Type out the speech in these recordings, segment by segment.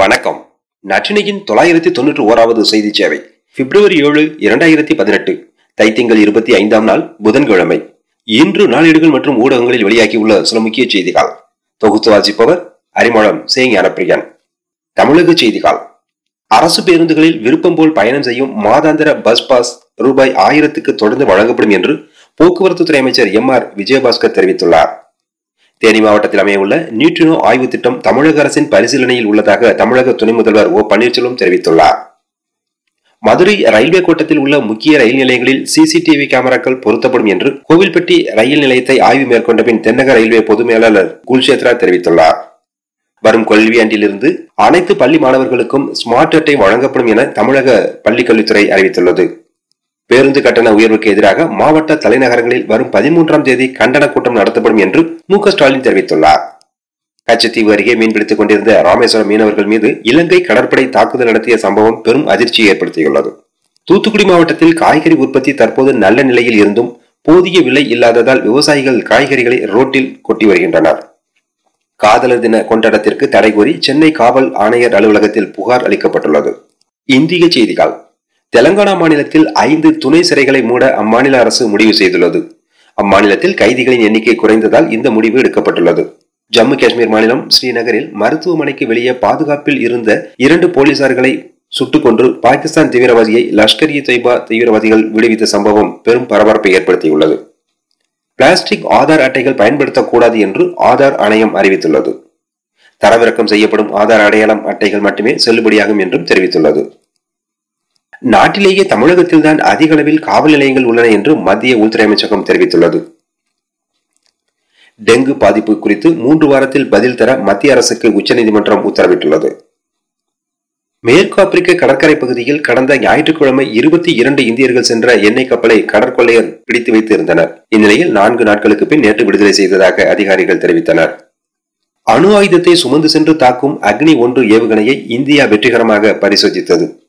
வணக்கம். நற்றினையின் தொள்ளாயிரத்தி தொன்னூற்றி ஓராவது செய்தி சேவை. பிப்ரவரி ஏழு இரண்டாயிரத்தி பதினெட்டு. தைத்திங்கள் இருபத்தி ஐந்தாம் நாள் புதன்கிழமை. இன்று நாளேடுகள் மற்றும் ஊடகங்களில் வெளியாகியுள்ள சில முக்கிய செய்திகள். தொகுத்து வாசிப்பவர் அரிமளம் சேங் அனப்பிரியன் தமிழக செய்திகள். அரசு பேருந்துகளில் விருப்பம் போல் பயணம் செய்யும் மாதாந்திர பஸ் பாஸ் ரூபாய் ஆயிரத்துக்கு தொடர்ந்து வழங்கப்படும் என்று போக்குவரத்து துறை அமைச்சர் எம் ஆர் விஜயபாஸ்கர் தெரிவித்துள்ளார். தேனி மாவட்டத்தில் அமையவுள்ள நியூட்ரினோ ஆய்வு திட்டம் தமிழக அரசின் பரிசீலனையில் உள்ளதாக தமிழக துணை முதல்வர் ஓ பன்னீர்செல்வம் தெரிவித்துள்ளார். மதுரை ரயில்வே கோட்டத்தில் உள்ள முக்கிய ரயில் நிலையங்களில் சிசிடிவி கேமராக்கள் பொருத்தப்படும் என்று கோவில்பட்டி ரயில் நிலையத்தை ஆய்வு மேற்கொண்ட பின் தென்னக ரயில்வே பொது மேலாளர் குல்ஷேத்ரா தெரிவித்துள்ளார். வரும் கல்வியாண்டிலிருந்து அனைத்து பள்ளி மாணவர்களுக்கும் ஸ்மார்ட் அட்டை வழங்கப்படும் என தமிழக பள்ளிக்கல்வித்துறை அறிவித்துள்ளது. பேருந்து கட்டண உயர்வுக்கு எதிராக மாவட்ட தலைநகரங்களில் வரும் பதிமூன்றாம் தேதி கண்டன கூட்டம் நடத்தப்படும் என்று மு ஸ்டாலின் தெரிவித்துள்ளார். கச்சத்தீவு அருகே மீன்பிடித்துக் கொண்டிருந்த ராமேஸ்வரம் மீனவர்கள் மீது இலங்கை கடற்படை தாக்குதல் நடத்திய சம்பவம் பெரும் அதிர்ச்சியை ஏற்படுத்தியுள்ளது. தூத்துக்குடி மாவட்டத்தில் காய்கறி உற்பத்தி தற்போது நல்ல நிலையில் இருந்தும் போதிய விலை இல்லாததால் விவசாயிகள் காய்கறிகளை ரோட்டில் கொட்டி வருகின்றனர். காதலர் தின கொண்டாட்டத்திற்கு தடை கோரி சென்னை காவல் ஆணையர் அலுவலகத்தில் புகார் அளிக்கப்பட்டுள்ளது. இந்திய செய்திகள். தெலங்கானா மாநிலத்தில் ஐந்து துணை சிறைகளை மூட அம்மாநில அரசு முடிவு செய்துள்ளது. அம்மாநிலத்தில் கைதிகளின் எண்ணிக்கை குறைந்ததால் இந்த முடிவு எடுக்கப்பட்டுள்ளது. ஜம்மு காஷ்மீர் மாநிலம் ஸ்ரீநகரில் மருத்துவமனைக்கு வெளியே பாதுகாப்பில் இருந்த இரண்டு போலீசார்களை சுட்டுக் கொன்று பாகிஸ்தான் தீவிரவாதியை லஷ்கர் இ தொய்பா தீவிரவாதிகள் விடுவித்த சம்பவம் பெரும் பரபரப்பை ஏற்படுத்தியுள்ளது. பிளாஸ்டிக் ஆதார் அட்டைகள் பயன்படுத்தக்கூடாது என்று ஆதார் ஆணையம் அறிவித்துள்ளது. தரவிறக்கம் செய்யப்படும் ஆதார் அடையாளம் அட்டைகள் மட்டுமே செல்லுபடியாகும் என்றும் தெரிவித்துள்ளது. நாட்டிலேயே தமிழகத்தில்தான் அதிக அளவில் காவல் நிலையங்கள் உள்ளன என்று மத்திய உள்துறை அமைச்சகம் தெரிவித்துள்ளது. டெங்கு பாதிப்பு குறித்து மூன்று வாரத்தில் பதில் தர மத்திய அரசுக்கு உச்சநீதிமன்றம் உத்தரவிட்டுள்ளது. மேற்கு ஆப்பிரிக்க கடற்கரை பகுதியில் கடந்த ஞாயிற்றுக்கிழமை இருபத்தி இரண்டு இந்தியர்கள் சென்ற எண்ணெய் கப்பலை கடற்கொள்ளையர் பிடித்து வைத்து இருந்தனர் இந்நிலையில் நான்கு நாட்களுக்கு பின் நேற்று விடுதலை செய்ததாக அதிகாரிகள் தெரிவித்தனர். அணு ஆயுதத்தை சுமந்து சென்று தாக்கும் அக்னி ஒன்று ஏவுகணையை இந்தியா வெற்றிகரமாக பரிசோதித்தது.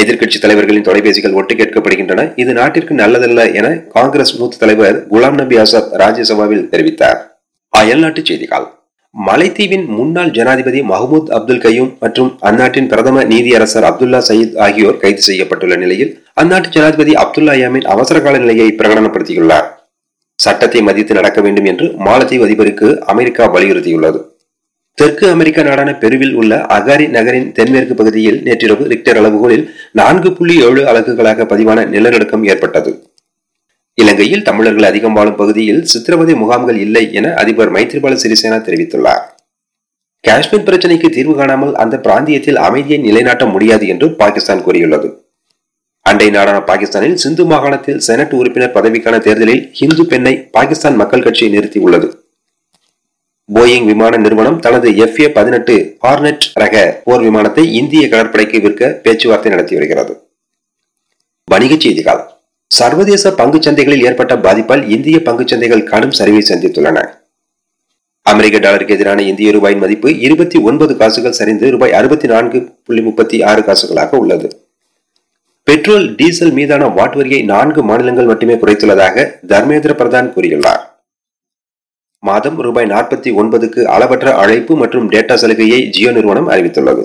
எதிர்க்கட்சி தலைவர்களின் தொலைபேசிகள் ஒட்டு கேட்கப்படுகின்றன. இது நாட்டிற்கு நல்லதல்ல என காங்கிரஸ் மூத்த தலைவர் குலாம் நபி ஆசாத் ராஜ்யசபாவில் தெரிவித்தார். அயல்நாட்டு செய்திகள். மலைத்தீவின் முன்னாள் ஜனாதிபதி மஹமூத் அப்துல் கையூம் மற்றும் அந்நாட்டின் பிரதம நீதியரசர் அப்துல்லா சயீத் ஆகியோர் கைது செய்யப்பட்டுள்ள நிலையில் அந்நாட்டு ஜனாதிபதி அப்துல்லா யாமின் அவசரகால நிலையை பிரகடனப்படுத்தியுள்ளார். சட்டத்தை மதித்து நடக்க வேண்டும் என்று மாலத்தீவு அதிபருக்கு அமெரிக்கா வலியுறுத்தியுள்ளது. தெற்கு அமெரிக்க நாடான பெருவில் உள்ள அகாரி நகரின் தென்மேற்கு பகுதியில் நேற்றிரவு ரிக்டர் அளவுகளில் நான்கு புள்ளி ஏழு அலகுகளாக பதிவான நிலநடுக்கம் ஏற்பட்டது. இலங்கையில் தமிழர்கள் அதிகம் வாழும் பகுதியில் சித்திரவதை முகாம்கள் இல்லை என அதிபர் மைத்ரிபால சிறிசேனா தெரிவித்துள்ளார். காஷ்மீர் பிரச்சினைக்கு தீர்வு காணாமல் அந்த பிராந்தியத்தில் அமைதியை நிலைநாட்ட முடியாது என்று பாகிஸ்தான் கூறியுள்ளது. அண்டை நாடான பாகிஸ்தானில் சிந்து மாகாணத்தில் செனட் உறுப்பினர் பதவிக்கான தேர்தலில் ஹிந்து பெண்ணை பாகிஸ்தான் மக்கள் கட்சி நிறுத்தியுள்ளது. போயிங் விமான நிறுவனம் தனது எஃப் ஏ பதினெட்டு ஹார்னெட் ரக போர் விமானத்தை இந்திய கடற்படைக்கு விற்க பேச்சுவார்த்தை நடத்தி வருகிறது. வணிகச் செய்திகள். சர்வதேச பங்கு சந்தைகளில் ஏற்பட்ட பாதிப்பால் இந்திய பங்கு சந்தைகள் கடும் சரிவை சந்தித்துள்ளன. அமெரிக்க டாலருக்கு எதிரான இந்திய ரூபாயின் மதிப்பு இருபத்தி ஒன்பது காசுகள் சரிந்து ரூபாய் அறுபத்தி நான்கு புள்ளி முப்பத்தி ஆறு காசுகளாக உள்ளது. பெட்ரோல் டீசல் மீதான வாட் வரியை நான்கு மாநிலங்கள் மட்டுமே குறைத்துள்ளதாக தர்மேந்திர பிரதான் கூறியுள்ளார். மாதம் ரூபாய் நாற்பத்தி ஒன்பதுக்கு அளவற்ற அழைப்பு மற்றும் டேட்டா சலுகையை ஜியோ நிறுவனம் அறிவித்துள்ளது.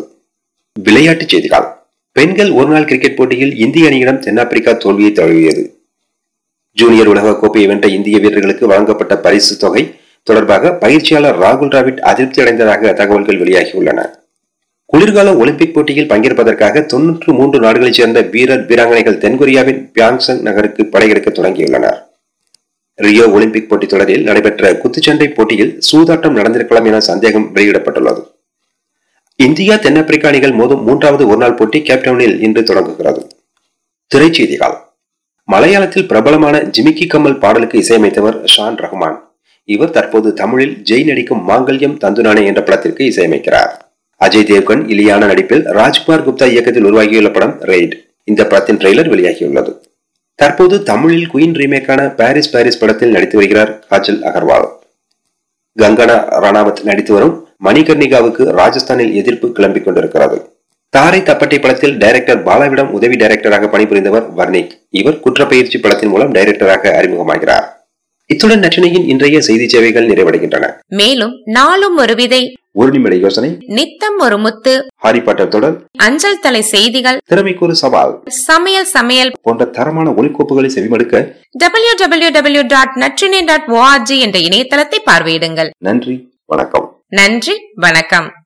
விளையாட்டுச் செய்திகள். பெண்கள் ஒருநாள் கிரிக்கெட் போட்டியில் இந்திய அணியிடம் தென்னாப்பிரிக்கா தோல்வியை தழுவியது. ஜூனியர் உலக கோப்பையை வென்ற இந்திய வீரர்களுக்கு வழங்கப்பட்ட பரிசு தொகை தொடர்பாக பயிற்சியாளர் ராகுல் டிராவிட் அதிருப்தி அடைந்ததாக தகவல்கள் வெளியாகியுள்ளன. குளிர்கால ஒலிம்பிக் போட்டியில் பங்கேற்பதற்காக தொன்னூற்று மூன்று நாடுகளைச் சேர்ந்த வீரர் வீராங்கனைகள் தென்கொரியாவின் பியாங்சங் நகருக்கு படையெடுக்க தொடங்கியுள்ளனர். ரியோ ஒலிம்பிக் போட்டித் தொடரில் நடைபெற்ற குத்துச்சண்டை போட்டியில் சூதாட்டம் நடந்திருக்கலாம் என சந்தேகம் வெளியிடப்பட்டுள்ளது. இந்தியா தென்னாப்பிரிக்கா அணிகள் மோதும் மூன்றாவது ஒருநாள் போட்டி கேப்டவுனில் இன்று தொடங்குகிறது. திரைச்செய்திகள். மலையாளத்தில் பிரபலமான ஜிமிக்கி கம்மல் பாடலுக்கு இசையமைத்தவர் ஷான் ரஹ்மான். இவர் தற்போது தமிழில் ஜெய் நடிக்கும் மாங்கல்யம் தந்துனானே என்ற படத்திற்கு இசையமைக்கிறார். அஜய் தேவ்கன் இலியான நடிப்பில் ராஜ்குமார் குப்தா இயக்கத்தில் உருவாகியுள்ள படம் ரெய்ட். இந்த படத்தின் ட்ரெய்லர் வெளியாகியுள்ளது. தற்போது தமிழில் குயின் ரீமேக்கான பாரிஸ் பாரிஸ் படத்தில் நடித்து வருகிறார் காஜல் அகர்வால். கங்கனா ரணாவத் நடித்து வரும் மணிகர்ணிகாவுக்கு ராஜஸ்தானில் எதிர்ப்பு கிளம்பிக் கொண்டிருக்கிறது. தாரை தப்பட்டை படத்தில் டைரக்டர் பாலாவிடம் உதவி டைரக்டராக பணிபுரிந்தவர் வர்ணிக் இவர் குற்றப்பயிற்சி படத்தின் மூலம் டைரக்டராக அறிமுகமாகிறார். இத்துடன் நச்சினையின் இன்றைய செய்தி சேவைகள் நிறைவடைகின்றன. மேலும் நாளும் ஒரு விதை ஒரு நிமிட யோசனை. நித்தம் ஒரு முத்து. ஹாரி பாட்டர் தொடர். அஞ்சல் தலை செய்திகள். திறமைக்கு ஒரு சவால். சமையல் சமையல். போன்ற தரமான ஒலிக்கோப்புகளை செவிமடுக்க. W W W dot Natrinai dot O R G என்ற இணையதளத்தை பார்வையிடுங்கள். நன்றி வணக்கம். நன்றி வணக்கம்.